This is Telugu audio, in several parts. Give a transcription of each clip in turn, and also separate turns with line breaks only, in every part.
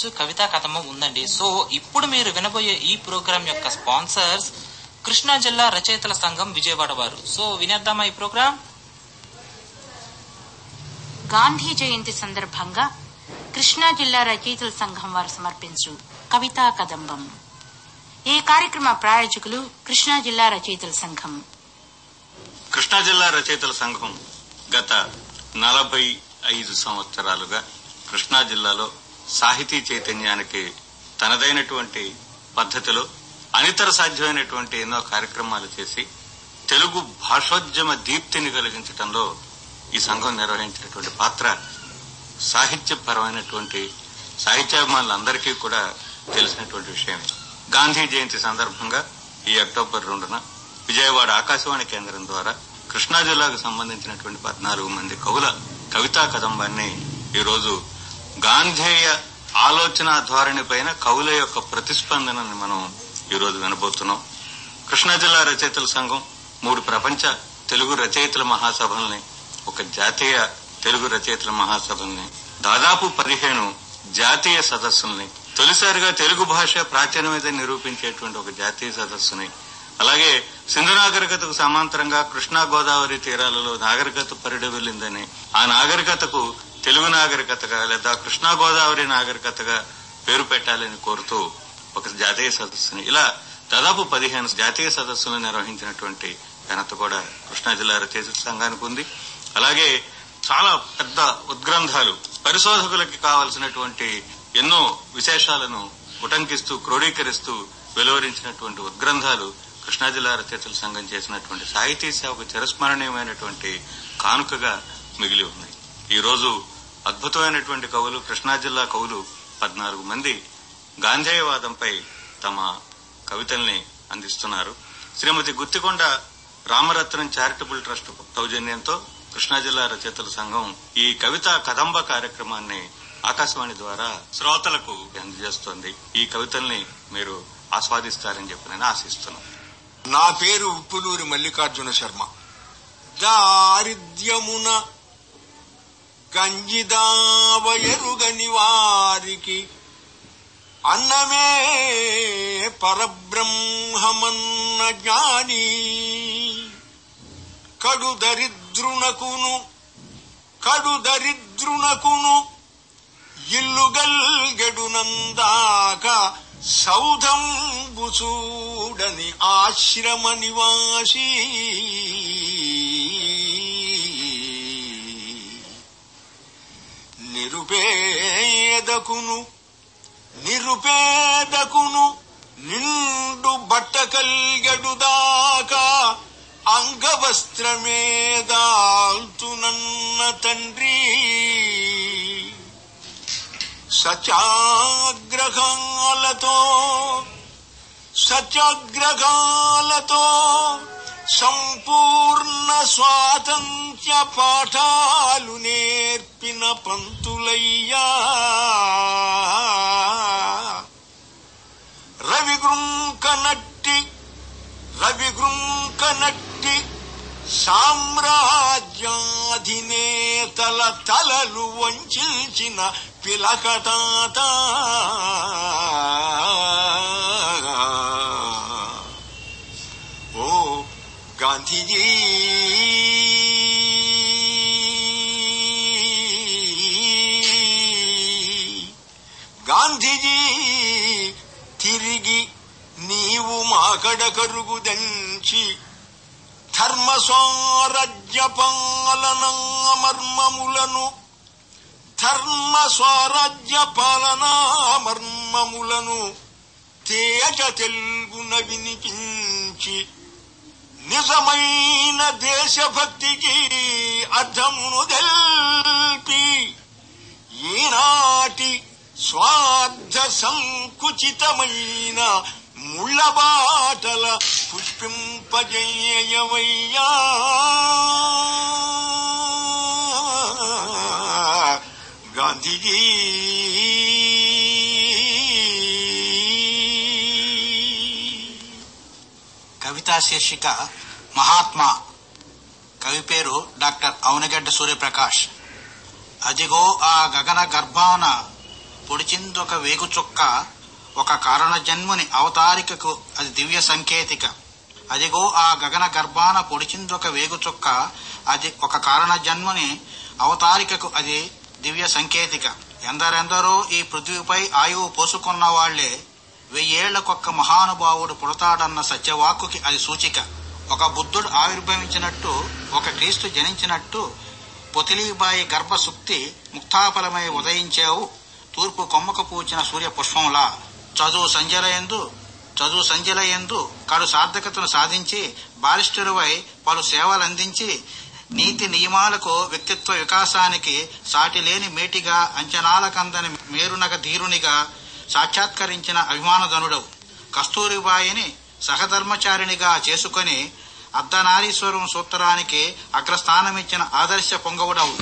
ఆస్వాదించవచ్చు కవితా కథము ఉందండి. సో ఇప్పుడు మీరు వినబోయే ఈ ప్రోగ్రాం యొక్క స్పాన్సర్స్ కృష్ణా జిల్లా రచయితల సంఘం విజయవాడ వారు. సో వినేద్దామా ఈ ప్రోగ్రాం
గాంధీ జయంతి సందర్భంగా కృష్ణా జిల్లా రచయితల సంఘం వారు సమర్పించు కవితా కదంబం. ఈ కార్యక్రమ ప్రాయోజకులు కృష్ణా జిల్లా రచయితల సంఘం.
కృష్ణా జిల్లా రచయితల సంఘం గత నలభై ఐదు సంవత్సరాలుగా కృష్ణా జిల్లాలో సాహితీ చైతన్యానికి తనదైనటువంటి పద్ధతిలో అనితర సాధ్యమైనటువంటి ఎన్నో కార్యక్రమాలు చేసి తెలుగు భాషోద్యమ దీప్తిని కలిగించడంలో ఈ సంఘం నిర్వహించినటువంటి పాత్ర సాహిత్యపరమైనటువంటి సాహిత్యాభిమానులందరికీ కూడా తెలిసినటువంటి విషయం గాంధీ జయంతి సందర్భంగా ఈ అక్టోబర్ రెండున విజయవాడ ఆకాశవాణి కేంద్రం ద్వారా కృష్ణా జిల్లాకు సంబంధించినటువంటి పద్నాలుగు మంది కవుల కవితా కదంబాన్ని ఈరోజు గాంధేయ ఆలోచన ధోరణి పైన కవుల యొక్క ప్రతిస్పందనని మనం ఈరోజు వినబోతున్నాం. కృష్ణా జిల్లా రచయితల సంఘం మూడు ప్రపంచ తెలుగు రచయితల మహాసభల్ని ఒక జాతీయ తెలుగు రచయితల మహాసభల్ని దాదాపు పదిహేను జాతీయ సదస్సుల్ని తొలిసారిగా తెలుగు భాష ప్రాచీనమైతే నిరూపించేటువంటి ఒక జాతీయ సదస్సుని అలాగే సింధు నాగరికతకు సమాంతరంగా కృష్ణా గోదావరి తీరాలలో నాగరికత పరిడి వెళ్ళిందని ఆ నాగరికతకు తెలుగు నాగరికతగా లేదా కృష్ణా గోదావరి నాగరికతగా పేరు పెట్టాలని కోరుతూ ఒక జాతీయ సదస్సుని ఇలా దాదాపు పదిహేను జాతీయ సదస్సులు నిర్వహించినటువంటి ఘనత కూడా కృష్ణా జిల్లా రచయిత సంఘానికి ఉంది. అలాగే చాలా పెద్ద ఉద్గ్రంథాలు పరిశోధకులకి కావలసినటువంటి ఎన్నో విశేషాలను ఉటంకిస్తూ క్రోడీకరిస్తూ వెలువరించినటువంటి ఉద్గ్రంథాలు కృష్ణా జిల్లా రచయితల సంఘం చేసినటువంటి సాహితీ సేవకు చిరస్మరణీయమైనటువంటి కానుకగా మిగిలి ఉన్నాయి. ఈరోజు అద్భుతమైనటువంటి కవులు కృష్ణా జిల్లా కవులు పద్నాలుగు మంది గాంధేయవాదంపై తమ కవితల్ని అందిస్తున్నారు. శ్రీమతి గుత్తికొండ రామరత్నం చారిటబుల్ ట్రస్ట్ సౌజన్యంతో కృష్ణా జిల్లా రచయితల సంఘం ఈ కవిత కదంబ కార్యక్రమాన్ని ఆకాశవాణి ద్వారా శ్రోతలకు అందజేస్తోంది. ఈ కవితల్ని మీరు ఆస్వాదిస్తారని చెప్పి నేను ఆశిస్తున్నాను.
నా పేరు ఉప్పులూరి మల్లికార్జున శర్మ. దారిద్ర్యమున గంజిదావయరుగని వారికి అన్నమే పరబ్రహ్మమన్న జ్ఞాని. కడు దరిద్రునకును కడు దరిద్రునకును ఇల్లుగల్గెడునందాక సౌధం బుసూడని ఆశ్రమ నివాసీ. నిరుపేదకును నిరుపేదకును నిండు బట్ట కల్గడుదాకా అంగవస్త్రమేదాల్తునన్న తండ్రి. సత్యాగ్రహాలతో సత్యాగ్రహాలతో సంపూర్ణ స్వాతంత్ర్య పాఠా పంతులయ్యా. రవి పంతులయ్యా రవిగృంకనట్టి రవిగృంకనట్టి సామ్రాజ్యాధినేతల తలలు వంచిన పిలకటాత ఓ గాంధీజీ. గాంధీజీ తిరిగి నీవు మాకడ కరుగుదంచి ధర్మ స్వారజ్య పాలన మర్మములను ధర్మ స్వరాజ్య పాలనా మర్మములను తేజ తెలుగున వినిపించి నిజమైన దేశభక్తికి అర్థమును తెల్పి ఈనాటి స్వార్థ సంకుచితమైన ముళ్ళబాటల పుష్పింపజయ్యవయ్యా గాంధీజీ.
కవితా శీర్షిక మహాత్మా. కవి పేరు డాక్టర్ అవనగడ్డ సూర్యప్రకాష్. అదిగో ఆ గగన గర్భాన పొడిచిందొక వేగు చుక్క ఒక కారణ జన్ముని అవతారికకు అది దివ్య సంకేతిక. అదిగో ఆ గగన గర్భాన పొడిచిందొక వేగు చుక్క అది ఒక కారణ జన్మని అవతారికకు అది దివ్య సంకేతిక. ఎందరెందరో ఈ పృథ్వీపై ఆయువు పోసుకున్న వాళ్ళే వెయ్యేళ్ళకొక్క మహానుభావుడు పుడతాడన్న సత్యవాక్కుకి అది సూచిక. ఒక బుద్ధుడు ఆవిర్భవించినట్టు ఒక క్రీస్తు జనించినట్టు పొతిలీబాయి గర్భసుక్తి ముక్తాఫలమై ఉదయించావు. తూర్పు కొమ్మకు పూచిన సూర్య పుష్పంలా చదువు సంజలయందు చదువు సంజలయందు కడు సార్థకతను సాధించి బారిస్టరువై పలు సేవలందించి నీతి నియమాలకు వ్యక్తిత్వ వికాసానికి సాటిలేని మేటిగా అంచనాలకందని మేరునగ ధీరునిగా సాక్షాత్కరించిన అభిమానధనుడవు కస్తూరిబాయిని సహధర్మచారిణిగా చేసుకొని అర్ధనారీశ్వరం సూత్రానికి అగ్రస్థానమిచ్చిన ఆదర్శ పొంగవుడవు.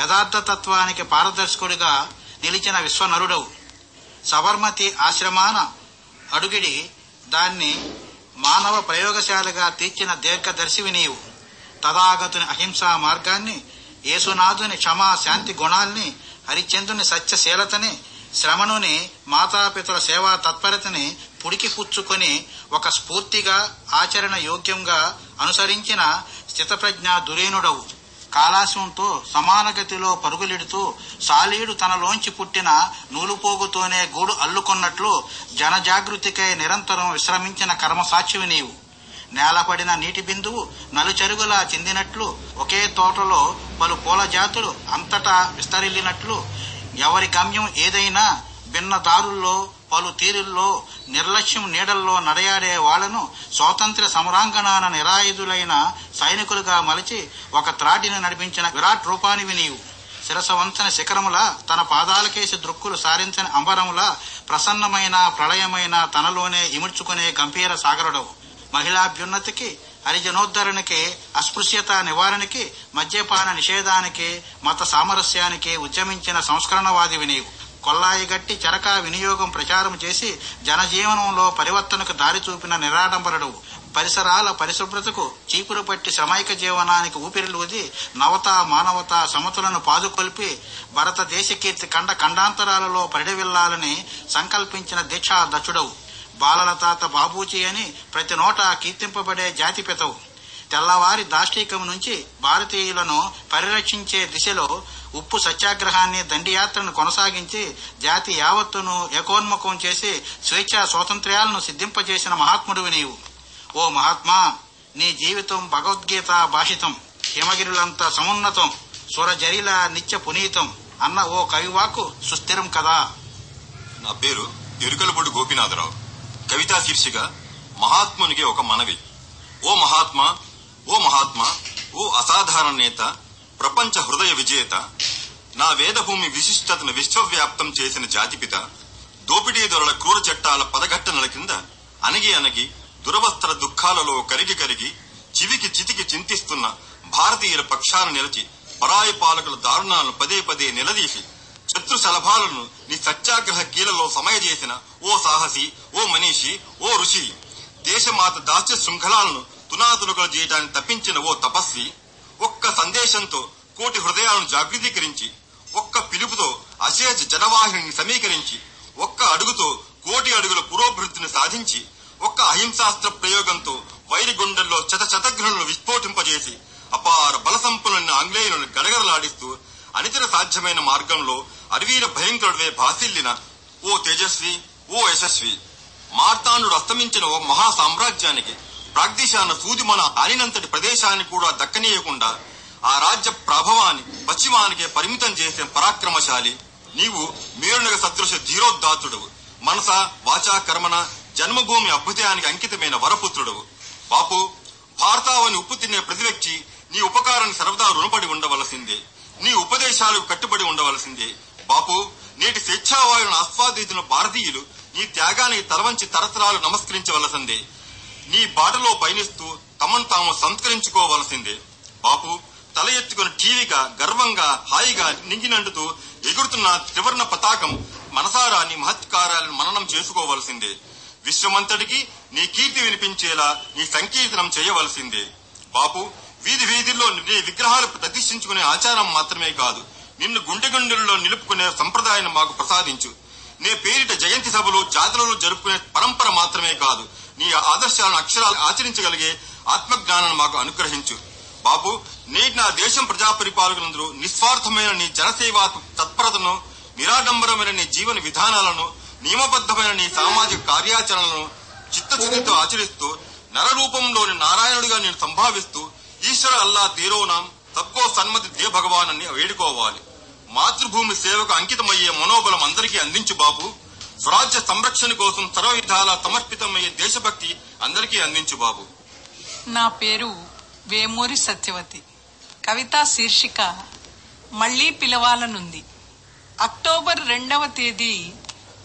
యథార్థతత్వానికి పారదర్శకుడిగా నిలిచిన విశ్వనరుడవు. సబర్మతి ఆశ్రమాన అడుగిడి దాన్ని మానవ ప్రయోగశాలగా తీర్చిన దీర్ఘదర్శివి నీవు. తథాగతుని అహింసా మార్గాన్ని యేసునాథుని క్షమా శాంతి గుణాల్ని హరిచంద్రుని సత్యశీలతని శ్రమణుని మాతాపితల సేవా తత్పరతని పుడికి పుచ్చుకొని ఒక స్ఫూర్తిగా ఆచరణ యోగ్యంగా అనుసరించిన స్థితప్రజ్ఞ దురేనుడవు కాలాశంతో సమానగతిలో పరుగులెడుతూ సాలీడు తనలోంచి పుట్టిన నూలుపోగుతోనే గూడు అల్లుకున్నట్లు జనజాగృతికై నిరంతరం విశ్రమించిన కర్మసాక్షివి నీవు. నేలపడిన నీటి బిందువు నలుచరుగులా చెందినట్లు ఒకే తోటలో పలు పూల జాతులు అంతటా విస్తరిల్లినట్లు ఎవరి గమ్యం ఏదైనా భిన్న దారుల్లో పలు తీరుల్లో నిర్లక్ష్యం నీడల్లో నడయాడే వాళ్ళను స్వాతంత్ర్య సమరాంగణాన నిరాయుధులైన సైనికులుగా మలిచి ఒక త్రాటిని నడిపించిన విరాట్ రూపానివి నీవు శిరసవంతన శిఖరముల తన పాదాలకేసి దృక్కులు సారించని అంబరముల ప్రసన్నమైన ప్రళయమైన తనలోనే ఇముడ్చుకునే గంభీర సాగరుడవు. మహిళాభ్యున్నతికి హరిజనోద్ధరణకి అస్పృశ్యత నివారణకి మద్యపాన నిషేధానికి మత సామరస్యానికి ఉద్యమించిన సంస్కరణవాదివి నీవు కొల్లాయి గట్టి చరక వినియోగం ప్రచారం చేసి జనజీవనంలో పరివర్తనకు దారి చూపిన నిరాడంబరుడు. పరిసరాల పరిశుభ్రతకు చీపురు పట్టి శ్రమైక జీవనానికి ఊపిరిలూది నవత మానవత సమతులను పాదుకొల్పి భారతదేశ కీర్తి ఖండ ఖండాంతరాలలో పరిడవిల్లాలని సంకల్పించిన దీక్షా దక్షుడవు బాలల తాత బాబూజీ అని ప్రతి నోట కీర్తింపబడే జాతిపితవు. తెల్లవారి దాష్టీకం నుంచి భారతీయులను పరిరక్షించే దిశలో ఉప్పు సత్యాగ్రహాన్ని దండియాత్రను కొనసాగించి జాతి యావత్తును ఏకోన్ముఖం చేసి స్వేచ్ఛా స్వాతంత్ర్యాలను సిద్ధింపజేసిన మహాత్ముడివి నీవు. ఓ మహాత్మా నీ జీవితం భగవద్గీత భాషితం. హిమగిరులంత సమున్నతం. సురజరిల నిత్య పునీతం అన్న ఓ కవివాకు సుస్థిరం కదా.
నా పేరు ఎరుకలపూడి గోపీనాథరావు. కవితా శీర్షిక మహాత్మునికి ఒక మనవి. ఓ మహాత్మా ఓ మహాత్మా ఓ అసాధారణ నేత ప్రపంచ హృదయ విజేత నా వేదభూమి విశిష్టతను విశ్వవ్యాప్తం చేసిన జాతిపిత దోపిడీ దొరల క్రూర చట్టాల పదఘట్టనల కింద అణగి అణగి దురవస్థల దుఃఖాలలో కరిగి కరిగి చివికి చితికి చింతిస్తున్న భారతీయుల పక్షాన నిలిచి పరాయి పాలకుల దారుణాలను పదే పదే నిలదీసి శత్రు శలభాలను నీ సత్యాగ్రహ కీలలో సమయజేసిన ఓ సాహసి ఓ మనీషి ఓ ఋషి దేశమాత దాస్య శృంఖలాలను తునాతునకలు చేయడానికి తప్పించిన ఓ తపస్వి ఒక్క సందేశంతో కోటి హృదయాలను జాగృతీకరించి ఒక్క పిలుపుతో అశేష జనవాహిని సమీకరించి ఒక్క అడుగుతో కోటి అడుగుల పురోభివృద్ధిని సాధించి ఒక్క అహింసాస్త్ర ప్రయోగంతో వైరి గుండెల్లో శత శతఘ్నులను విస్ఫోటింపజేసి అపార బల ఆంగ్లేయులను గడగడలాడిస్తూ అనితర సాధ్యమైన మార్గంలో అరవీర భయంకరుడే భాసిల్లిన ఓ తేజస్వి ఓ యశస్వి. మార్తాండు అస్తమించిన ఓ మహా సామ్రాజ్యానికి ప్రాగ్దిశాన సూది మన ఆనినంతటి ప్రదేశాన్ని కూడా దక్కనీయకుండా ఆ రాజ్య ప్రభావాన్ని పశ్చిమానికే పరిమితం చేసే పరాక్రమశాలి. నీవు మేరునగ సదృశ ధీరోద్ధాతుడు మనస వాచా కర్మన జన్మభూమి అభ్యుదయానికి అంకితమైన వరపుత్రుడు బాపు భారతావని ఉప్పు తినే ప్రతి వ్యక్తి నీ ఉపకారాన్ని సర్వదా రుణపడి ఉండవలసిందే. నీ ఉపదేశాలకు కట్టుబడి ఉండవలసిందే. బాపు నేటి స్వేచ్ఛావాయులను ఆస్వాదించిన భారతీయులు నీ త్యాగానికి తలవంచి తరతరాలు నమస్కరించవలసిందే. నీ బాటలో పయనిస్తూ తమను తాము సంస్కరించుకోవలసిందే బాపు తల ఎత్తుకుని టీవీగా గర్వంగా హాయిగా నింగినండుతూ ఎగురుతున్న త్రివర్ణ పతాకం మనసారా నీ మహత్కారాలను మననం చేసుకోవలసిందే. విశ్వమంతటికి నీ కీర్తి వినిపించేలా నీ సంకీర్తనం చేయవలసిందే. బాపు వీధి వీధిలో నీ విగ్రహాలు ప్రతిష్ఠించుకునే ఆచారం మాత్రమే కాదు నిన్ను గుండె గుండెల్లో నిలుపుకునే సంప్రదాయాన్ని మాకు ప్రసాదించు. నే పేరిట జయంతి సభలు జాతరలు జరుపుకునే పరంపర మాత్రమే కాదు నీ ఆదర్శాలను అక్షరాలు ఆచరించగలిగే ఆత్మజ్ఞానాన్ని మాకు అనుగ్రహించు. బాబు నేటి నా దేశం ప్రజా పరిపాలకులందరూ నిస్వార్థమైన నీ జనసేవా తత్పరతను నిరాడంబరమైన నీ జీవన విధానాలను నియమబద్ధమైన నీ సామాజిక కార్యాచరణలను చిత్తశుద్ధితో ఆచరిస్తూ నరరూపంలోని నారాయణుడిగా నేను సంభావిస్తూ ఈశ్వర అల్లా తీరోనాం తక్కువ సన్మతి దే భగవాన్ అని వేడుకోవాలి. మాతృభూమి సేవకు అంకితమయ్యే మనోబలం అందరికీ అందించు బాబు. స్వరాజ్య సంరక్షణ కోసం సర్వవిధాల సమర్పితమయ్యే దేశభక్తి అందరికీ అందించు బాబు.
నా పేరు వేమూరి సత్యవతి. కవితా శీర్షిక మళ్ళీ పిలవాలనుంది. అక్టోబర్ రెండవ తేదీ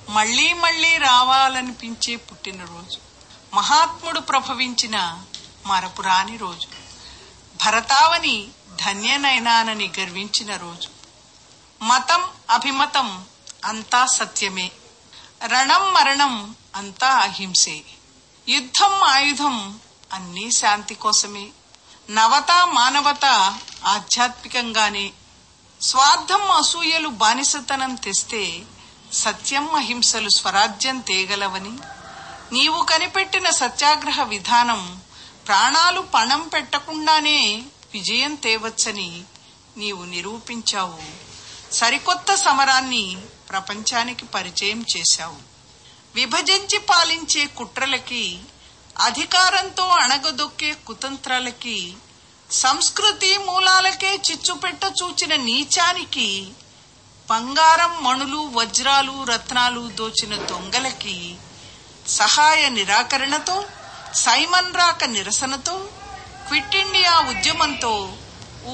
మళ్ళీ మళ్ళీ రావాలనిపించే పుట్టినరోజు. మహాత్ముడు ప్రభవించిన మరపురాని రోజు. భరతావని ధన్యనైనానని గర్వించిన రోజు. మతం అభిమతం అంతా సత్యమే. రణం మరణం అంతా అహింసే. యుద్ధం ఆయుధం అన్నీ శాంతి కోసమే. నవత మానవత ఆధ్యాత్మికంగానే. స్వార్థం అసూయలు బానిసతనం తెస్తే సత్యం అహింసలు స్వరాజ్యం తేగలవని. నీవు కనిపెట్టిన సత్యాగ్రహ విధానం ప్రాణాలు పణం పెట్టకుండానే విజయం తేవచ్చని నీవు నిరూపించావు. సరికొత్త సమరాన్ని ప్రపంచానికి పరిచయం చేశావు. విభజించి పాలించే కుట్రలకి అధికారంతో అణగదొక్కే కుతంత్రాలకి సంస్కృతి మూలాలకే చిచ్చుపెట్ట చూచిన నీచానికి బంగారం మణులు వజ్రాలు రత్నాలు దోచిన దొంగలకి సహాయ నిరాకరణతో సైమన్ రాక నిరసనతో క్విట్ ఇండియా ఉద్యమంతో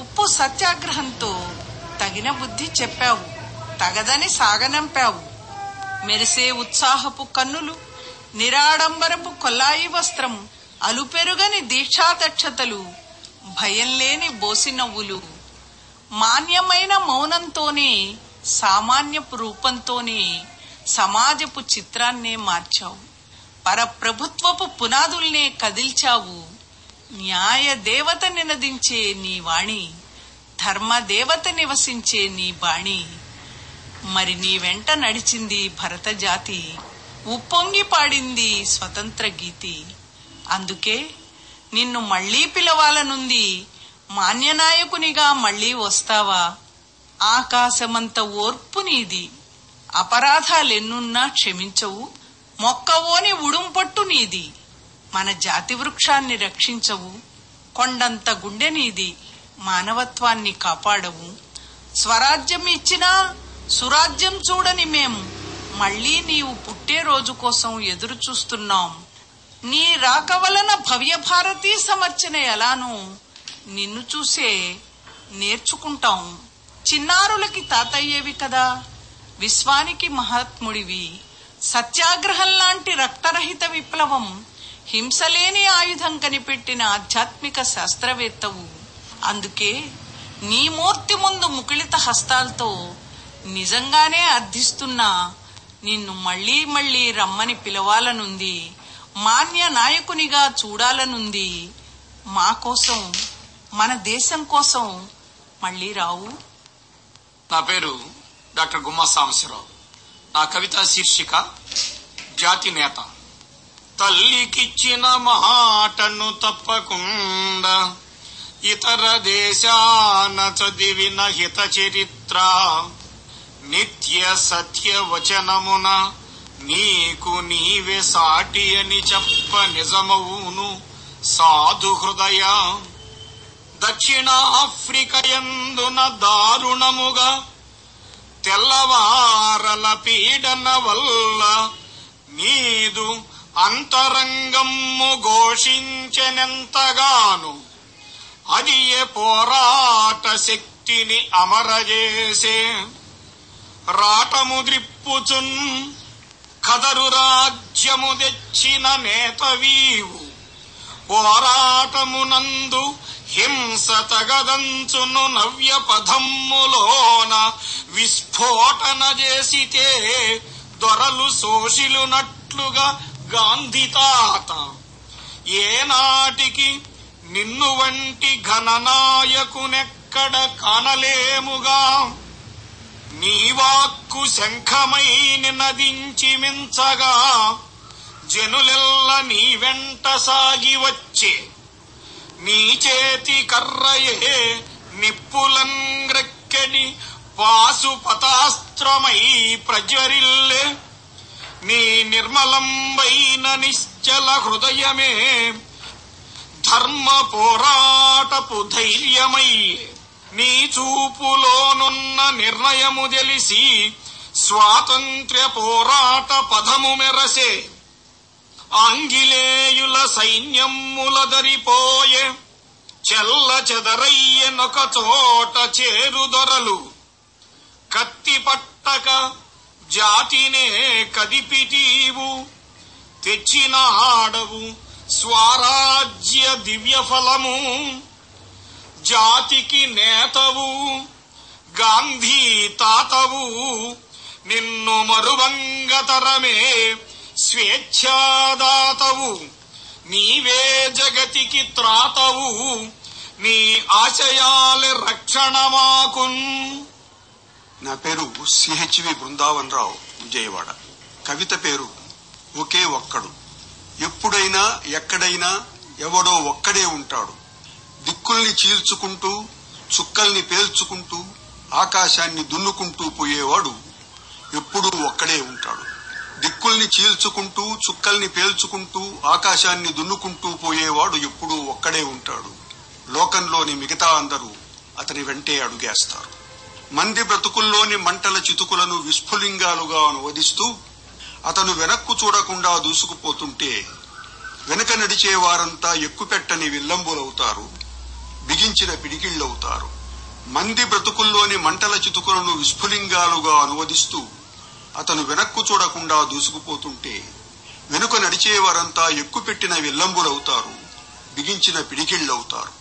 ఉప్పు సత్యాగ్రహంతో తగిన బుద్ధి చెప్పావు. తగదని సాగనంపావు. మెరిసే ఉత్సాహపు కన్నులు నిరాడంబరపు కొల్లాయి వస్త్రం అలుపెరుగని దీక్షాదక్షతలు భయం లేని బోసినవ్వులు మాన్యమైన మౌనంతోనే సామాన్యపు రూపంతోనే సమాజపు చిత్రాన్నే మార్చావు. పరప్రభుత్వపు పునాదుల్నే కదిల్చావు. న్యాయ దేవత నినదించే నీ వాణి. ధర్మదేవత నివసించే నీ బాణి. మరి నీ వెంట నడిచింది భరత జాతి ఉప్పొంగి పాడింది స్వతంత్ర గీతి. అందుకే నిన్ను మళ్ళీ పిలవాలనుంది మాన్యనాయకునిగా మళ్ళీ వస్తావా? ఆకాశమంత ఓర్పు నీది అపరాధాలెన్నున్నా క్షమించవు మొక్కవోని ఉడుంపట్టు నీది. మన జాతి వృక్షాన్ని రక్షించవు కొండంత గుండె నీది. మానవత్వాన్ని కాపాడవు. స్వరాజ్యం ఇచ్చినా సురాజ్యం చూడని మేం మళ్ళీ నీవు పుట్టే రోజు కోసం ఎదురు చూస్తున్నాం నీ రాక వలన భవ్య భారతీ సమర్చన ఎలానో నిన్ను చూసే నేర్చుకుంటాం. చిన్నారులకి తాతయ్యేవి కదా. విశ్వానికి మహాత్ముడివి. సత్యాగ్రహం లాంటి రక్తరహిత విప్లవం హింసలేని ఆయుధం కనిపెట్టిన ఆధ్యాత్మిక శాస్త్రవేత్తవు. అందుకే నీ మూర్తి ముందు ముకుళిత హస్తాలతో నిజంగానే అర్థిస్తున్నా నిన్ను మళ్ళీ మళ్ళీ రమ్మని పిలవాలనుంది మాన్య నాయకునిగా చూడాలనుంది మా కోసం మన దేశం కోసం మళ్ళీ రావు.
నా పేరు డాక్టర్ గుమ్మా సాంబశివరావు. నా కవిత శీర్షిక జాతి నేత. తల్లికిచ్చిన మాటను తప్పకుండా ఇతర దేశాన చదివిన హిత చరిత్ర నిత్య సత్య వచనమున నీకు నీవే సాటి అని చెప్ప నిజమవును సాధు హృదయ. దక్షిణాఫ్రికయందున దారుణముగా తెల్లవారల పీడన వల్ల నీదు అంతరంగము ఘోషించెనెంతగాను అది ఏ పోరాట శక్తిని అమరజేసే. రాటము ద్రిప్పుచున్ కదరు రాజ్యము తెచ్చిన నేతవీవు. పోరాటమునందు హింస తగదంచును నవ్య పదమ్ములోన విస్ఫోటన చేసితే దొరలు శోషిలునట్లుగా గాంధీ తాత. ఏనాటికి నిన్ను వంటి ఘననాయకునెక్కడ కానలేముగా. నీ వాక్కు శంఖమై నినదించి మించగా. జనులెల్ల నీ వెంట సాగి వచ్చే. నీ చేతి కర్రయే నిప్పులంగ్రెక్కడి పాశుపతాస్త్రమై ప్రజ్వరిల్లే. నీ నిర్మలంబైన నిశ్చల హృదయమే ధర్మ పోరాటపు ధైర్యమయ్యే నీ చూపులోనున్న నిర్ణయము తెలిసి స్వాతంత్ర్య పోరాట పదము మెరసే. ఆంగిలేయుల సైన్యములదరిపోయే చెల్ల చెదరయ్యనొక చోట చేరుదొరలు. కత్తి పట్టక జాతినే కదిపిటీవు తెచ్చిన ఆడవు స్వరాజ్య దివ్య ఫలము జాతికి నేతవు గాంధీ తాతవు నిన్ను మరువంగతరమే స్వేచ్ఛాదాతవు. నీవే జగతికి త్రాతవు నీ ఆశయాల రక్షణ మాకున్
నా పేరు సిహెచ్వి బృందావన్ రావు విజయవాడ. కవిత పేరు ఒకే ఒక్కడు. ఎప్పుడైనా ఎక్కడైనా ఎవడో ఒక్కడే ఉంటాడు. దిక్కుల్ని చీల్చుకుంటూ చుక్కల్ని పేల్చుకుంటూ ఆకాశాన్ని దున్నుకుంటూ పోయేవాడు ఎప్పుడూ ఒక్కడే ఉంటాడు. దిక్కుల్ని చీల్చుకుంటూ చుక్కల్ని పేల్చుకుంటూ ఆకాశాన్ని దున్నుకుంటూ పోయేవాడు ఎప్పుడూ ఒక్కడే ఉంటాడు. లోకంలోని మిగతా అందరూ అతని వెంటే అడుగేస్తారు. మంది బ్రతుకుల్లోని మంటల చితుకులను విస్ఫులింగాలుగా అనువదిస్తూ అతను వెనక్కు చూడకుండా దూసుకుపోతుంటే వెనక నడిచే వారంతా ఎక్కుపెట్టని విల్లంబులవుతారు బిగించిన పిడికిళ్ళవుతారు. మంది బ్రతుకుల్లోని మంటల చితుకులను విస్ఫులింగాలుగా అనువదిస్తూ అతను వెనక్కు చూడకుండా దూసుకుపోతుంటే వెనుక నడిచే వారంతా ఎక్కుపెట్టిన విల్లంబులవుతారు బిగించిన పిడికిళ్ళవుతారు.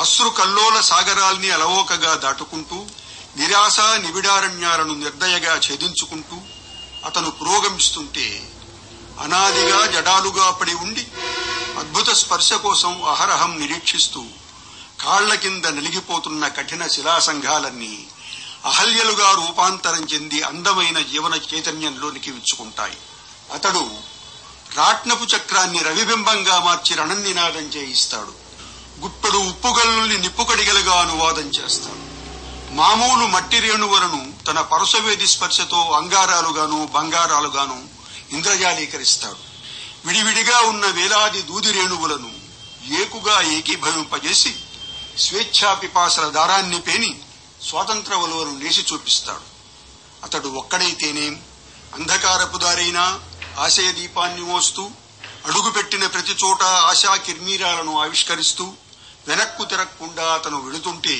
అశ్రు కల్లోల సాగరాల్ని అలవోకగా దాటుకుంటూ నిరాశ నిబిడారణ్యాలను నిర్దయగా ఛేదించుకుంటూ అతను పురోగమిస్తుంటే అనాదిగా జడాలుగా పడి ఉండి అద్భుత స్పర్శ కోసం అహరహం నిరీక్షిస్తూ కాళ్ళ కింద నలిగిపోతున్న కఠిన శిలాసంఘాలన్నీ అహల్యలుగా రూపాంతరం చెంది అందమైన జీవన చైతన్యంలోనికి విచ్చుకుంటాయి. అతడు రాట్నపు చక్రాన్ని రవిబింబంగా మార్చి రణనినాదం చేయిస్తాడు. గుప్పెడు ఉప్పుగల్లుల్ని నిప్పుకడిగలుగా అనువాదం చేస్తాడు. మామూలు మట్టి రేణువులను తన పరసవేది స్పర్శతో అంగారాలుగాను బంగారాలుగాను ఇంద్రజాలీకరిస్తాడు. విడివిడిగా ఉన్న వేలాది దూది రేణువులను ఏకుగా ఏకీభవింపజేసి స్వేచ్ఛా పిపాసల దారాన్ని పేని స్వాతంత్ర వలువను నేసి చూపిస్తాడు. అతడు ఒక్కడైతేనేం అంధకారపు దారైనా ఆశయ దీపాన్ని మోస్తూ అడుగుపెట్టిన ప్రతి చోట ఆశా కిర్మీరాలను ఆవిష్కరిస్తూ వెనక్కు తిరగకుండా అతను వెళుతుంటే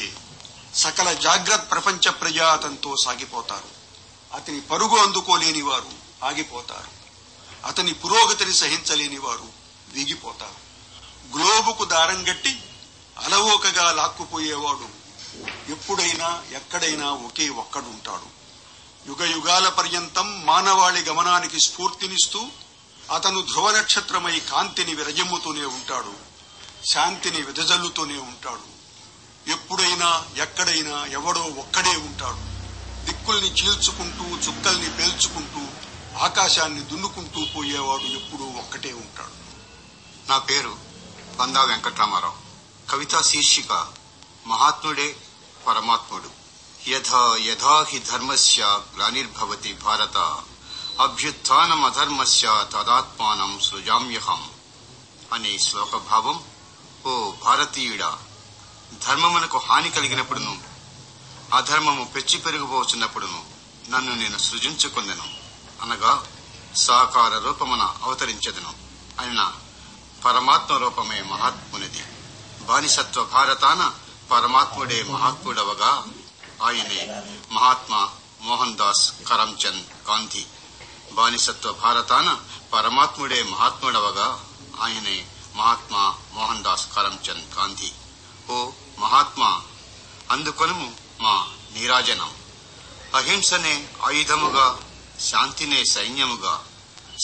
సకల జాగ్రత్త ప్రపంచ ప్రజా అతనితో సాగిపోతారు. అతని పరుగు అందుకోలేని వారు ఆగిపోతారు. అతని పురోగతిని సహించలేని వారు వీగిపోతారు. గ్లోబుకు దారం గట్టి అలవోకగా లాక్కుపోయేవాడు ఎప్పుడైనా ఎక్కడైనా ఒకే ఒక్కడుంటాడు. యుగ యుగాల పర్యంతం మానవాళి గమనానికి స్ఫూర్తినిస్తూ అతను ధ్రువ నక్షత్రమై కాంతిని విరజమ్ముతూనే ఉంటాడు శాంతిని విదజల్లుతూనే ఉంటాడు. ఎప్పుడైనా ఎక్కడైనా ఎవడో ఒక్కడే ఉంటాడు. దిక్కుల్ని చీల్చుకుంటూ చుక్కల్ని పేల్చుకుంటూ ఆకాశాన్ని దున్నుకుంటూ పోయేవాడు ఎప్పుడూ ఒక్కటే ఉంటాడు.
నా పేరు బందా వెంకట్రామారావు. కవితా శీర్షిక మహాత్ముడే పరమాత్ముడు. యథా యథా హి ధర్మస్య గ్లానిర్భవతి భారత. అభ్యుత్నమధర్మస్య తదాత్మానం సృజామ్యహం. అనే శ్లోక భావం ఓ భారతీయుడా ధర్మమునకు హాని కలిగినప్పుడును అధర్మము పెచ్చి పెరిగిపోతున్నప్పుడును నన్ను నేను సృజించుకుందెను. అనగా సాకార రూపమున అవతరించదును. అయిన పరమాత్మ రూపమే మహాత్మునిది. బానిసత్వ భారతాన పరమాత్ముడే మహాత్ముడవగా ఆయనే మహాత్మా మోహన్ దాస్ కరంచంద్ గాంధీ. బానిసత్వ భారతాన పరమాత్ముడే మహాత్ముడవగా ఆయనే మహాత్మా మోహన్ దాస్ కరంచంద్ గాంధీ. ఓ మహాత్మా అందుకొనము మా నీరాజనం. అహింసనే ఆయుధముగా శాంతినే సైన్యముగా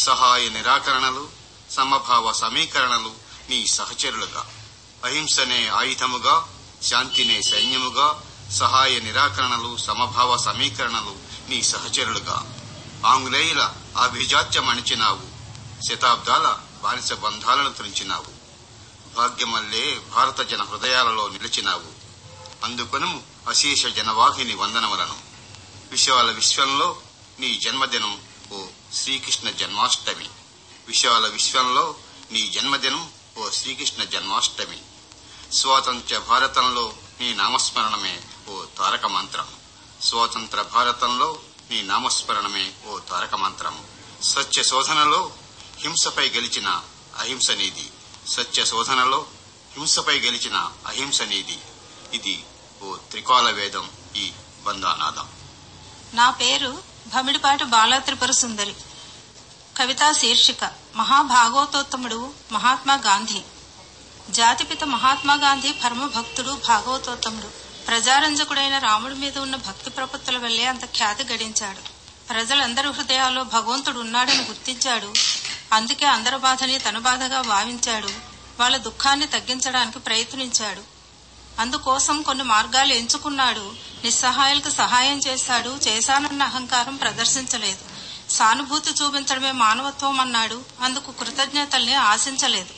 సహాయ నిరాకరణలు సమభావ సమీకరణలు నీ సహచరులుగా. అహింసనే ఆయుధముగా శాంతినే సైన్యముగా సహాయ నిరాకరణలు సమభావ సమీకరణలు నీ సహచరులుగా. ఆంగ్లేయుల అభిజాత్యం అణిచినావు శతాబ్దాల బానిస బంధాలను తురించినావు భాగ్యమల్లే భారత జన హృదయాలలో నిలిచినావు. అందుకొను అశేష జనవాహిని వందనములను. విశాల విశ్వంలో నీ జన్మదినం ఓ శ్రీకృష్ణ జన్మాష్టమి. విశాల విశ్వంలో నీ జన్మదినం ఓ శ్రీకృష్ణ జన్మాష్టమి. స్వాతంత్ర్య భారతంలో నీ నామస్మరణమే ఓ తారక మంత్రం. స్వాతంత్ర భారతంలో నీ నామస్మరణమే ఓ తారక మంత్రం. సత్య శోధనలో హింసపై గెలిచిన అహింస నీది సత్య శోధనలో హింసపై గెలిచిన అహింస నీది ఇది ఓ త్రికాల వేదం ఈ బంధానాదం.
నా పేరు భమిడిపాటి బాలా త్రిపుర సుందరి. కవితా శీర్షిక మహాభాగవతోత్తముడు మహాత్మా గాంధీ. జాతిపిత మహాత్మా గాంధీ పరమ భక్తుడు భాగవతోత్తముడు. ప్రజారంజకుడైన రాముడి మీద ఉన్న భక్తి ప్రపత్తుల వల్లే అంత ఖ్యాతి గడించాడు. ప్రజలందరి హృదయాల్లో భగవంతుడు ఉన్నాడని గుర్తించాడు అందుకే అందరి బాధని తన బాధగా భావించాడు. వాళ్ళ దుఃఖాన్ని తగ్గించడానికి ప్రయత్నించాడు. అందుకోసం కొన్ని మార్గాలు ఎంచుకున్నాడు. నిస్సహాయాలకు సహాయం చేశాడు. చేశానన్న అహంకారం ప్రదర్శించలేదు. సానుభూతి చూపించడమే మానవత్వం అన్నాడు. అందుకు కృతజ్ఞతల్ని ఆశించలేదు.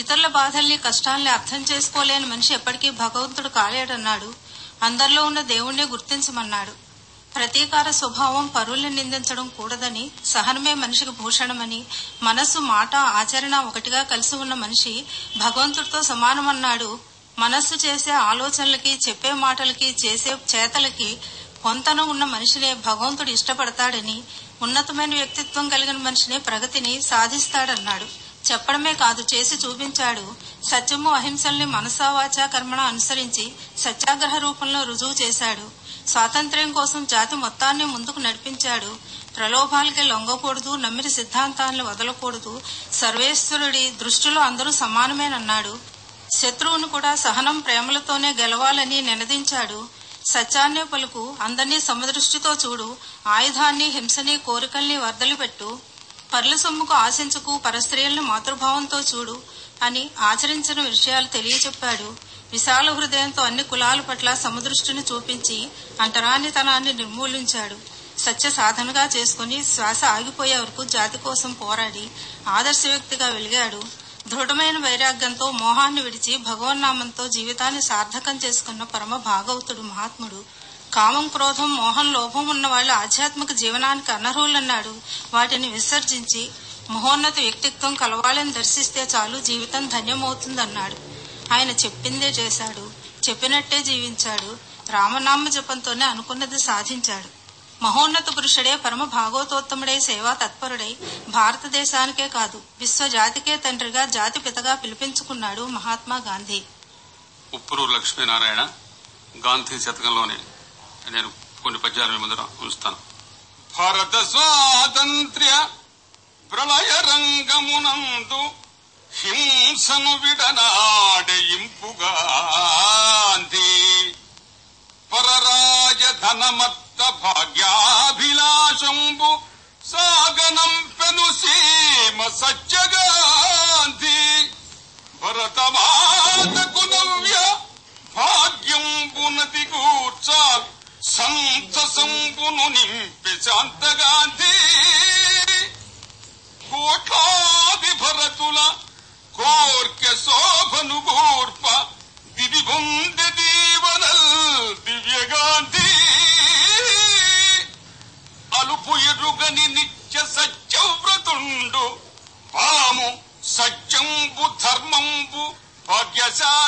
ఇతరుల బాధల్ని కష్టాల్ని అర్థం చేసుకోలేని మనిషి ఎప్పటికీ భగవంతుడు కాలేడన్నాడు. అందరిలో ఉన్న దేవుణ్ణే గుర్తించమన్నాడు. ప్రతీకార స్వభావం పరుల్ని నిందించడం కూడదని సహనమే మనిషికి భూషణమని మనస్సు మాట ఆచరణ ఒకటిగా కలిసి ఉన్న మనిషి భగవంతుడితో సమానమన్నాడు. మనస్సు చేసే ఆలోచనలకి చెప్పే మాటలకి చేసే చేతలకి పొంతన ఉన్న మనిషినే భగవంతుడు ఇష్టపడతాడని ఉన్నతమైన వ్యక్తిత్వం కలిగిన మనిషినే ప్రగతిని సాధిస్తాడన్నాడు. చెప్పడమే కాదు చేసి చూపించాడు. సత్యము అహింసల్ని మనసావాచా కర్మణ అనుసరించి సత్యాగ్రహ రూపంలో రుజువు చేశాడు. స్వాతంత్ర్యం కోసం జాతి మొత్తాన్ని ముందుకు నడిపించాడు. ప్రలోభాలకి లొంగకూడదు నమ్మిన సిద్ధాంతాలను వదలకూడదు. సర్వేశ్వరుడి దృష్టిలో అందరూ సమానమేనన్నాడు. శత్రువును కూడా సహనం ప్రేమలతోనే గెలవాలని నినదించాడు. సత్యాన్నే పలుకు అందరినీ సమదృష్టితో చూడు. ఆయుధాన్ని హింసని కోరికల్ని వర్దలిపెట్టు. పర్ల సొమ్ముకు ఆశించకు పరస్త్రీలను మాతృభావంతో చూడు అని ఆచరించిన విషయాలు తెలియచెప్పాడు. విశాల హృదయంతో అన్ని కులాల పట్ల సమదృష్టిని చూపించి అంటరానితనాన్ని నిర్మూలించాడు. సత్య సాధనగా చేసుకుని శ్వాస ఆగిపోయే వరకు జాతి కోసం పోరాడి ఆదర్శ వ్యక్తిగా వెలిగాడు. దృఢమైన వైరాగ్యంతో మోహాన్ని విడిచి భగవన్నామంతో జీవితాన్ని సార్థకం చేసుకున్న పరమ భాగవతుడు మహాత్ముడు. కామం క్రోధం మోహం లోభం ఉన్న వాళ్ళు ఆధ్యాత్మిక జీవనానికి అనర్హులన్నాడు. వాటిని విసర్జించి మహోన్నత వ్యక్తిత్వం కలవాలని దర్శిస్తే చాలు జీవితం ధన్యమవుతుందన్నాడు. ఆయన చెప్పిందే చేశాడు చెప్పినట్టే జీవించాడు రామనామ జపంతోనే అనుకున్నది సాధించాడు. మహోన్నత పురుషుడే పరమ భాగవతోత్తముడై సేవా తత్పరుడై భారతదేశానికే కాదు విశ్వజాతికే తండ్రిగా జాతి పితగా పిలిపించుకున్నాడు మహాత్మా గాంధీ.
ఉప్పురు లక్ష్మీనారాయణ గాంధీ శతకంలోని నేను కొన్ని పద్యాలు మీ ముందర ఉంచుతాను.
భారత స్వాతంత్ర్య ప్రళయ రంగమునందు హింసను విడనాడయింపుగా పరరాజ ధనమత్త భాగ్యాభిలాషంబు సాగనంపెను సీమ సత్యగాంధి భరతమాతకు నవ్య భాగ్యంబునతి కూర్చా సంతసంబును నింపి శాంతగాంధీ. కోట్లాది భరతుల కోర్కె శోభను భూర్ప దివి బొందె దీవనల్ దివ్యగాంధీ. అలుపు ఎరుగని నిత్య సత్యవ్రతుండు పాము సత్యంబు ధర్మంబు భాగ్యశాలి.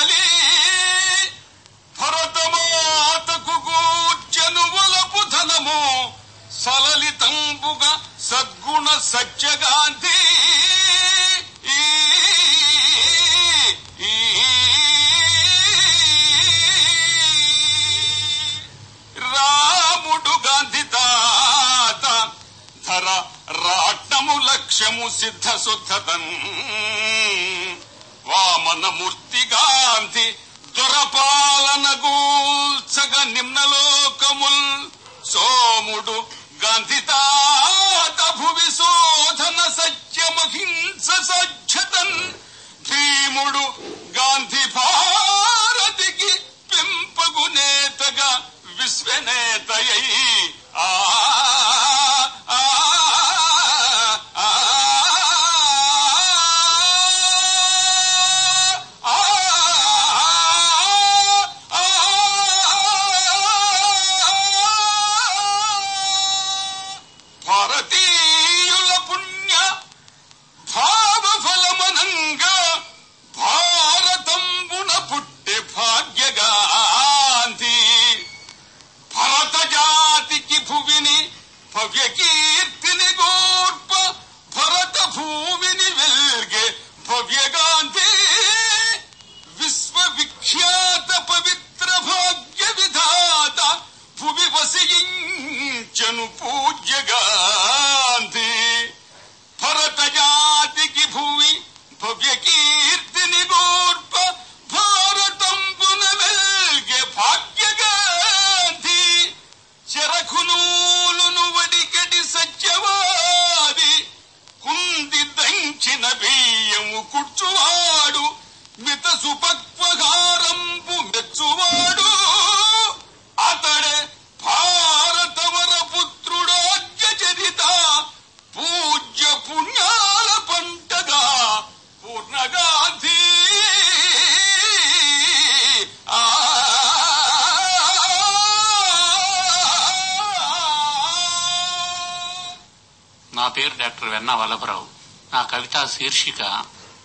డాక్టర్ వెన్నా వల్లభరావు. నా కవిత శీర్షిక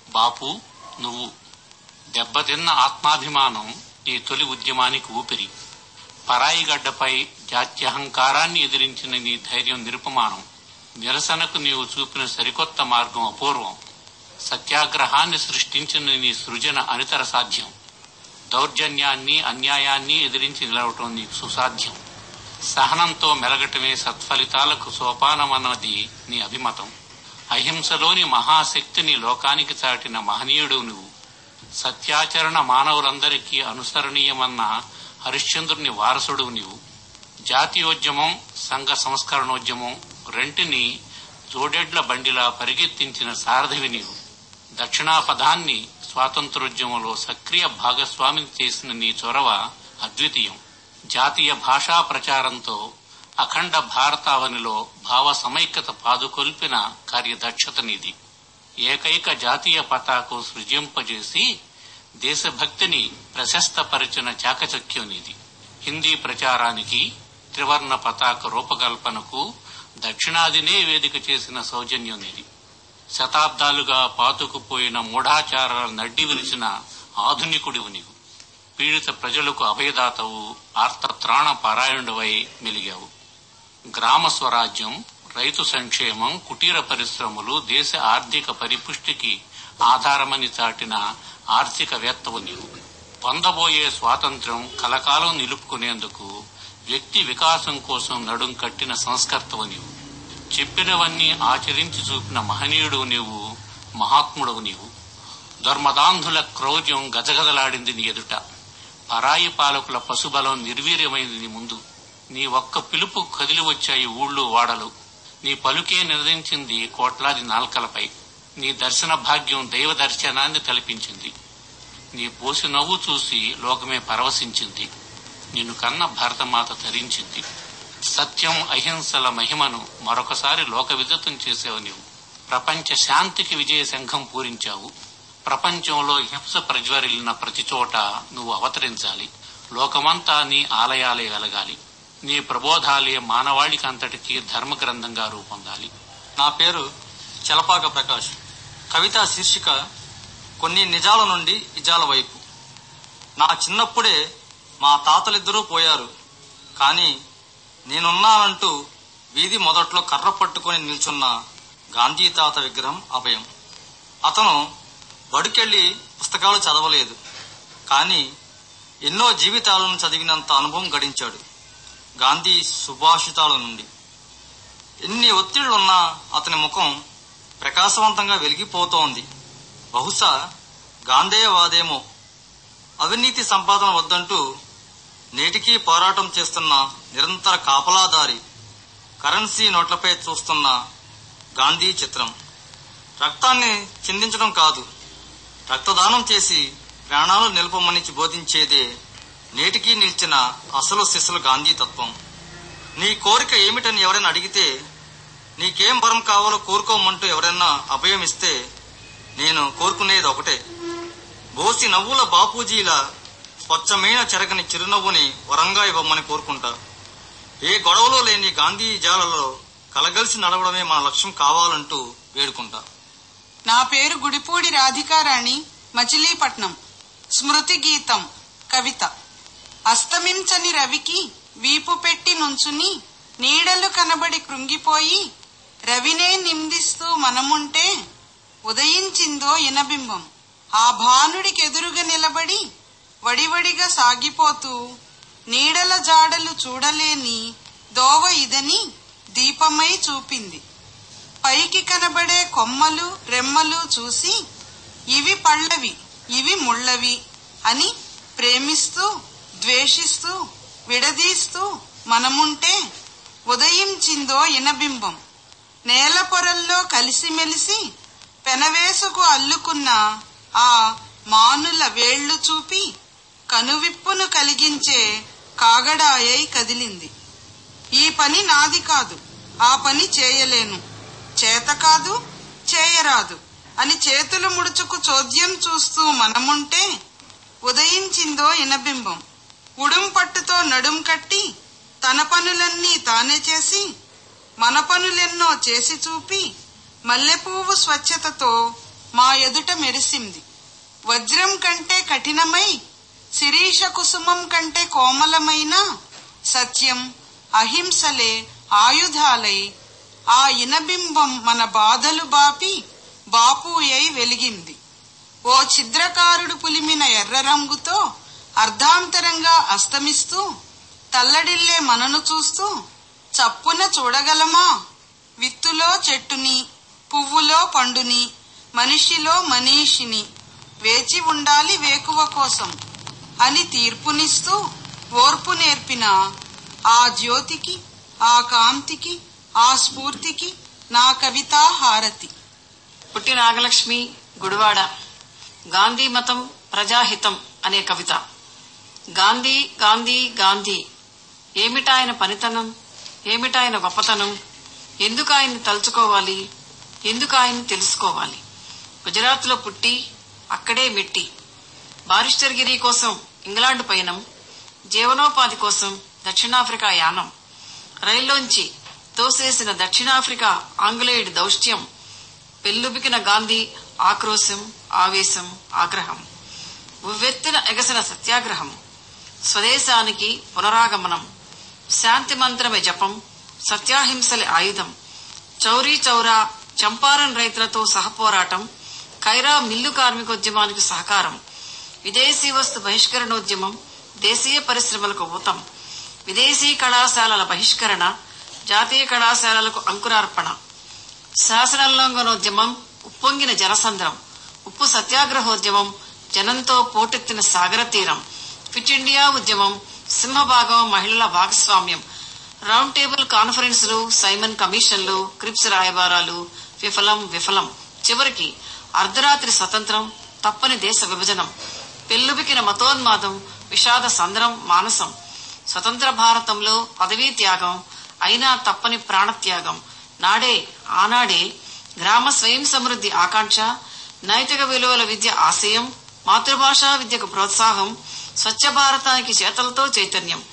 బాపు నువ్వు. దెబ్బతిన్న ఆత్మాభిమానం నీ తొలి ఉద్యమానికి ఊపిరి. పరాయిగడ్డపై జాత్యహంకారాన్ని ఎదిరించిన నీ ధైర్యం నిరుపమానం. నిరసనకు నీవు చూపిన సరికొత్త మార్గం అపూర్వం. సత్యాగ్రహాన్ని సృష్టించిన నీ సృజన అనితర సాధ్యం. దౌర్జన్యాన్ని అన్యాయాన్ని ఎదిరించి నిలవటం నీకు సుసాధ్యం. సహనంతో మెలగటమే సత్ఫలితాలకు సోపానమన్నది నీ అభిమతం. అహింసలోని మహాశక్తిని లోకానికి చాటిన మహనీయుడు నువ్వు. సత్యాచరణ మానవులందరికీ అనుసరణీయమన్న హరిశ్చంద్రుని వారసుడు నీవు. జాతీయోద్యమం సంఘ సంస్కరణోద్యమం రెంటిని జోడెడ్ల బండిలా పరిగెత్తించిన సారథివి నీవు. దక్షిణాపథాన్ని స్వాతంత్రోద్యమంలో సక్రియ భాగస్వామిని చేసిన నీ చొరవ అద్వితీయం. జాతీయ భాషా ప్రచారంతో అఖండ భారతావనిలో భావ సమైక్యత పాదుకొల్పిన కార్యదక్షతనిది ఏకైక జాతీయ పతాకం సృజింపజేసి దేశభక్తిని ప్రశస్తపరిచిన చాకచక్యునిది హిందీ ప్రచారానికి త్రివర్ణ పతాక రూపకల్పనకు దక్షిణాదినే వేదిక చేసిన సౌజన్యునిది శతాబ్దాలుగా పాతుకుపోయిన మూఢాచారాల నడ్డి విరిచిన ఆధునికుడివు నీవు. పీడిత ప్రజలకు అభయదాతవు ఆర్తత్రాణ పారాయణుడివై మెలిగావు. గ్రామ స్వరాజ్యం రైతు సంక్షేమం కుటీర పరిశ్రమలు దేశ ఆర్థిక పరిపుష్టికి ఆధారమని చాటిన ఆర్థికవేత్తవు నీవు. పొందబోయే స్వాతంత్ర్యం కలకాలం నిలుపుకునేందుకు వ్యక్తి వికాసం కోసం నడుం కట్టిన సంస్కర్తవు నీవు. చెప్పినవన్నీ ఆచరించి చూపిన మహనీయుడు నీవు మహాత్ముడవు నీవు. ధర్మదాంధుల క్రౌర్యం గజగజలాడింది నీ ఎదుట. పరాయి పాలకుల పశుబలం నిర్వీర్యమైంది నీ ముందు. నీ ఒక్క పిలుపు కదిలి వచ్చాయి ఊళ్ళు వాడలు. నీ పలుకే నిర్ణయించింది కోట్లాది నాల్కలపై. నీ దర్శన భాగ్యం దైవ దర్శనాన్ని తలపించింది. నీ పోసి నవ్వు చూసి లోకమే పరవశించింది. నిన్ను కన్న భరతమాత ధరించింది. సత్యం అహింసల మహిమను మరొకసారి లోక విదితం చేసావు నీవు ప్రపంచ శాంతికి విజయ శంఖం పూరించావు. ప్రపంచంలో హింస ప్రజ్వరిల్లిన ప్రతి చోట నువ్వు అవతరించాలి. లోకమంతా నీ ఆలయాలే వెలగాలి. నీ ప్రబోధాలే మానవాళికి అంతటికీ ధర్మగ్రంథంగా రూపొందాలి.
నా పేరు చలపాక ప్రకాష్. కవిత శీర్షిక కొన్ని నిజాల నుండి ఇజాల వైపు. నా చిన్నప్పుడే మా తాతలిద్దరూ పోయారు. కానీ నేనున్నానంటూ వీధి మొదట్లో కర్ర పట్టుకొని నిల్చున్న గాంధీ తాత విగ్రహం అభయం. అతను బడుకెళ్ళి పుస్తకాలు చదవలేదు. కానీ ఎన్నో జీవితాలను చదివినంత అనుభవం గడించాడు. గాంధీ సుభాషితాల నుండి. ఎన్ని ఒత్తిళ్ళున్నా అతని ముఖం ప్రకాశవంతంగా వెలిగిపోతోంది. బహుశా గాంధేయవాదేమో అవినీతి సంపాదన వద్దంటూ నేటికీ పోరాటం చేస్తున్న నిరంతర కాపలాదారి కరెన్సీ నోట్లపై చూస్తున్న గాంధీ చిత్రం. రక్తాన్ని చిందించడం కాదు. రక్తదానం చేసి ప్రాణాలు నిలపమని బోధించేదే నేటికీ నిలిచిన అసలు శిశులు గాంధీ తత్వం. నీ కోరిక ఏమిటని ఎవరైనా అడిగితే నీకేం వరం కావాలో కోరుకోమంటూ ఎవరైనా అభయం ఇస్తే నేను కోరుకునేది ఒకటే. బోసి నవ్వుల బాపూజీల స్వచ్ఛమైన చెరగని చిరునవ్వుని వరంగా ఇవ్వమని కోరుకుంటా. ఏ గొడవలో లేని గాంధీ జాలలో కలగలిసి నడవడమే మన లక్ష్యం కావాలంటూ వేడుకుంటా.
నా పేరు గుడిపూడి రాధికారాణి మచిలీపట్నం. స్మృతి గీతం కవిత. అస్తమించని రవికి వీపు పెట్టి నుంచుని నీడలు కనబడి కృంగిపోయి రవినే నిందిస్తూ మనముంటే ఉదయించిందో ఇనబింబం. ఆ భానుడికెదురుగా నిలబడి వడివడిగా సాగిపోతూ నీడల జాడలు చూడలేని దోవ ఇదని దీపమై చూపింది. పైకి కనబడే కొమ్మలు రెమ్మలు చూసి ఇవి పళ్ళవి ఇవి ముళ్ళవి అని ప్రేమిస్తూ ద్వేషిస్తూ విడదీస్తూ మనముంటే ఉదయించిందో ఇనబింబం. నేల పొరల్లో కలిసిమెలిసి పెనవేసుకు అల్లుకున్న ఆ మానుల వేళ్ళు చూపి కనువిప్పును కలిగించే కాగడాయై కదిలింది. ఈ పని నాది కాదు ఆ పని చేయలేను చేత కాదు చేయరాదు. అని చేతులు ముడుచుకు చోద్యం చూస్తూ మనముంటే ఉదయించిందో ఇనబింబం. ఉడుం పట్టుతో నడుం కట్టి తన పనులన్నీ తానే చేసి మన పనులెన్నో చేసి చూపి మల్లెపువ్వు స్వచ్ఛతతో మా ఎదుట మెరిసింది. వజ్రం కంటే కఠినమై శిరీష కుసుమం కంటే కోమలమైన సత్యం అహింసలే ఆయుధాలై ఆ ఇనబింబం మన బాధలు బాపి బాపుయై వెలిగింది. ఓ చిద్రకారుడు పులిమిన ఎర్ర రంగుతో అర్ధాంతరంగా అస్తమిస్తూ తల్లడిల్లే మనను చూస్తూ చప్పున చూడగలమా? విత్తులో చెట్టుని పువ్వులో పండుని మనిషిలో మనీషిని వేచి ఉండాలి వేకువ కోసం అని తీర్పునిస్తూ ఓర్పు నేర్పిన ఆ జ్యోతికి ఆ కాంతికి ఆ స్ఫూర్తికి నా కవితా హారతి.
పుట్టి నాగలక్ష్మి గుడివాడ. గాంధీ మతం ప్రజాహితం అనే కవిత. గాంధీ గాంధీ గాంధీ. ఏమిటాయన పనితనం? ఏమిటాయన గొప్పతనం? ఎందుకు ఆయన్ని తలుచుకోవాలి? ఎందుకు ఆయన్ని తెలుసుకోవాలి? గుజరాత్లో పుట్టి అక్కడే మెట్టి. బారిస్టర్గిరి కోసం ఇంగ్లాండ్ పయనం. జీవనోపాధి కోసం దక్షిణాఫ్రికా యానం. రైల్లోంచి తోసేసిన దక్షిణాఫ్రికా ఆంగ్లేయుడి దౌష్ట్యం పెల్లుబికిన గాంధీ ఆక్రోశం ఆవేశం ఆగ్రహం. ఉవ్వెత్తిన ఎగసిన సత్యాగ్రహం స్వదేశానికి పునరాగమనం శాంతి మంత్రమే జపం సత్యాహింసల ఆయుధం చౌరీ చౌరా చంపారన్ రైతులతో సహపోరాటం ఖైరా మిల్లు కార్మికోద్యమానికి సహకారం విదేశీ వస్తు బహిష్కరణోద్యమం దేశీయ పరిశ్రమలకు ఊతం విదేశీ కళాశాలల బహిష్కరణ జాతీయ కళాశాలలకు అంకురార్పణ. శాసనోల్లంఘనోద్యమం ఉప్పొంగిన జనసంద్రం. ఉప్పు సత్యాగ్రహోద్యమం జనంతో పోటెత్తిన సాగర తీరం ఫిట్ ఇండియా ఉద్యమం సింహభాగం మహిళల భాగస్వామ్యం. రౌండ్ టేబుల్ కాన్ఫరెన్సులు సైమన్ కమిషన్లు క్రిప్స్ రాయబారాలు. విఫలం విఫలం. చివరికి అర్ధరాత్రి స్వతంత్రం తప్పని దేశ విభజనం. పెల్లుబికిన మతోన్మాదం విషాద సంద్రం మానసం. స్వతంత్ర భారతంలో పదవీ త్యాగం అయినా తప్పని ప్రాణత్యాగం. నాడే ఆనాడే గ్రామ స్వయం సమృద్ధి ఆకాంక్ష నైతిక విలువల విద్య ఆశయం మాతృభాషా విద్యకు ప్రోత్సాహం స్వచ్ఛ భారతానికి చేతలతో చైతన్యం.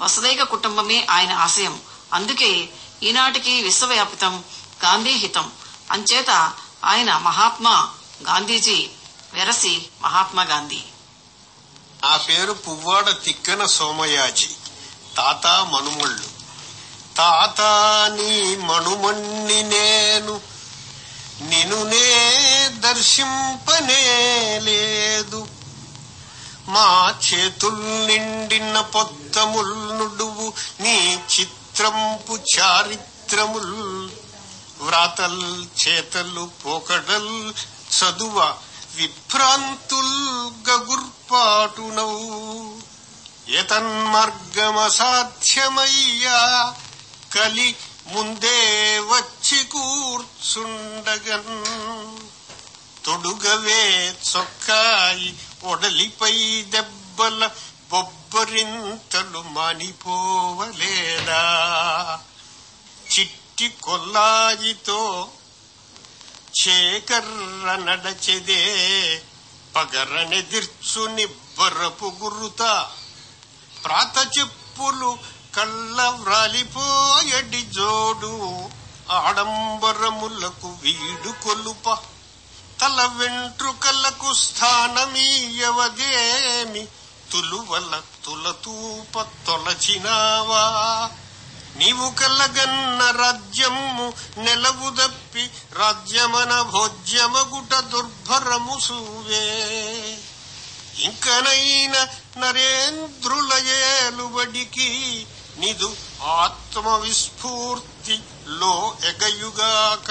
వసుదైక కుటుంబమే ఆయన ఆశయం. అందుకే ఈనాటికి విశ్వవ్యాపితం గాంధీ హితం. అంచేత ఆయన మహాత్మా గాంధీజీ వెరసి మహాత్మా గాంధీ.
నా పేరు పువ్వాడ తిక్కన సోమయాజీ తాత మనుమళ్ళు. తాత నీ మణుమణ్ణి నేను నినునే దర్శింపనే లేదు మా చేతుల్ నిండిన పొత్తముల్ నుడువు నీ చిత్రంపు చారిత్రముల్ వ్రాతల్ చేతలు పోకడల్ చదువ విభ్రాంతుల్ గగుర్పాటునవు. ఎతన్మార్గమసాధ్యమయ్యా కలి ముందే వచ్చి కూర్చుండగన్. తొడుగవే చొక్కాయి ఒడలిపై దెబ్బల బొబ్బరింతలు మానిపోవలేదా? చిట్టి కొల్లాయితో చేకర్ర నడచెదే పగరనెదిర్చు నిబ్బరపు గురుత ప్రాత చెప్పులు కళ్ళ వ్రాలిపోయడి జోడు ఆడంబరములకు వీడు కొలుప. తల వెంట్రుకలకు స్థానమీయవదేమి తులువల తులతూప తొలచినావా. నీవు కలగన్న రాజ్యము నెలవు దప్పి రాజ్యమన భోజ్యమగుట దుర్భరము సూవే. ఇంకనైన నరేంద్రుల ఏలుబడికి నిదు ఆత్మ విస్ఫూర్తి లో ఎగయుగాక.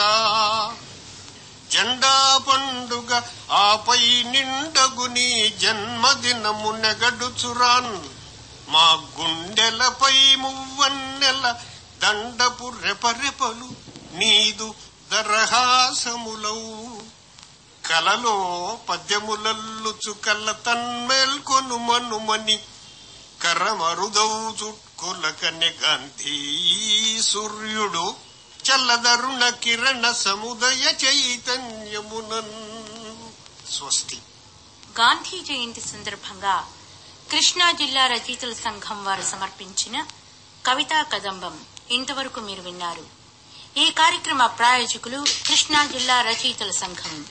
జెండా పండుగ ఆపై నిండగుని జన్మదినము నెగడుచురాన్. మా గుండెలపై మువ్వన్నెల దండపు రెపరెపలు నీదు దరహాసములౌ కలలో పద్యములల్లుచు కల్ల తన్మేల్కొను మనుమని కరమరుదౌ చుట్కులకనె గాంధీ సూర్యుడు చల్లదరుణ కిరణ సముదయ చైతన్యమునన్. స్వస్తి.
గాంధీ జయంతి సందర్భంగా కృష్ణా జిల్లా రచయితల సంఘం వారు సమర్పించిన కవితా కదంబం ఇంతవరకు మీరు విన్నారు. ఈ కార్యక్రమ ప్రాయోజకులు కృష్ణా జిల్లా రచయితల సంఘం.